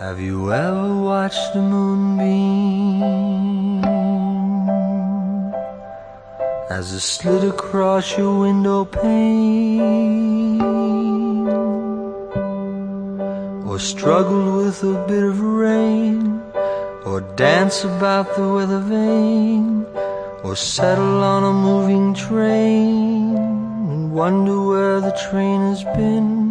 Have you ever watched a moonbeam as it slid across your window pane? Or struggled with a bit of rain? Or dance about the weather vane? Or settle on a moving train and wonder where the train has been?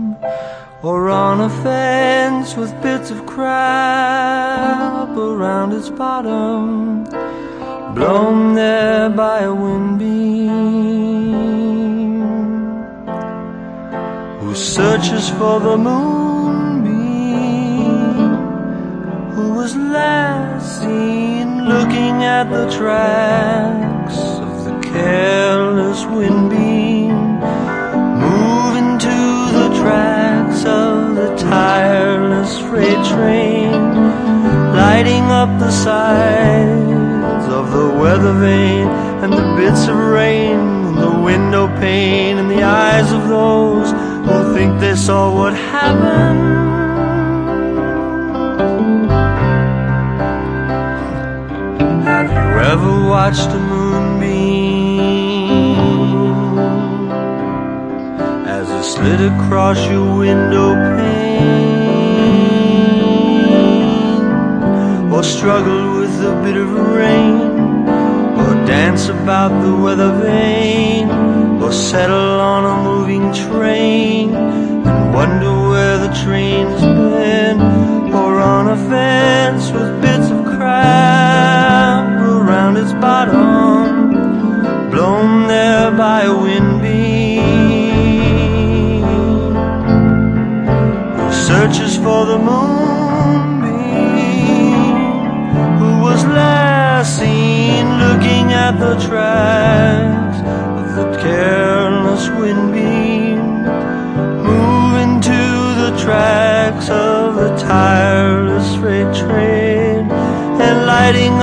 Or on a fence with bits of crap around its bottom, blown there by a wind beam, who searches for the moonbeam, who was last seen looking at the tracks of the careless wind lighting up the sides of the weather vane and the bits of rain and the window pane in the eyes of those who think they saw what happened. Have you ever watched a moonbeam as it slid across your window pane? Or struggled with a bit of rain? Or dance about the weather vane? Or settle on a moving train and wonder where the train's been? Or on a fence with bits of crap around its bottom, blown there by a wind beam, who searches for the moonbeam,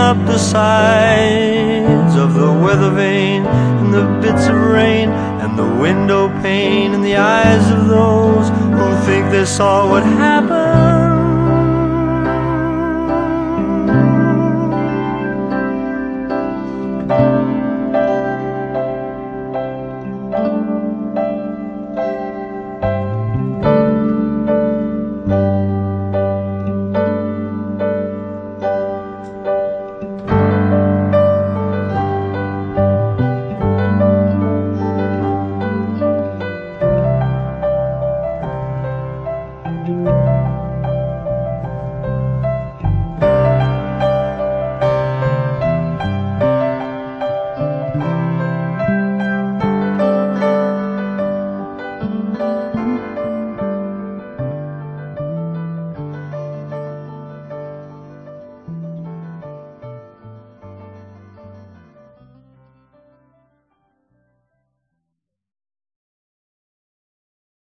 up the sides of the weather vane and the bits of rain and the window pane in the eyes of those who think they saw what happened.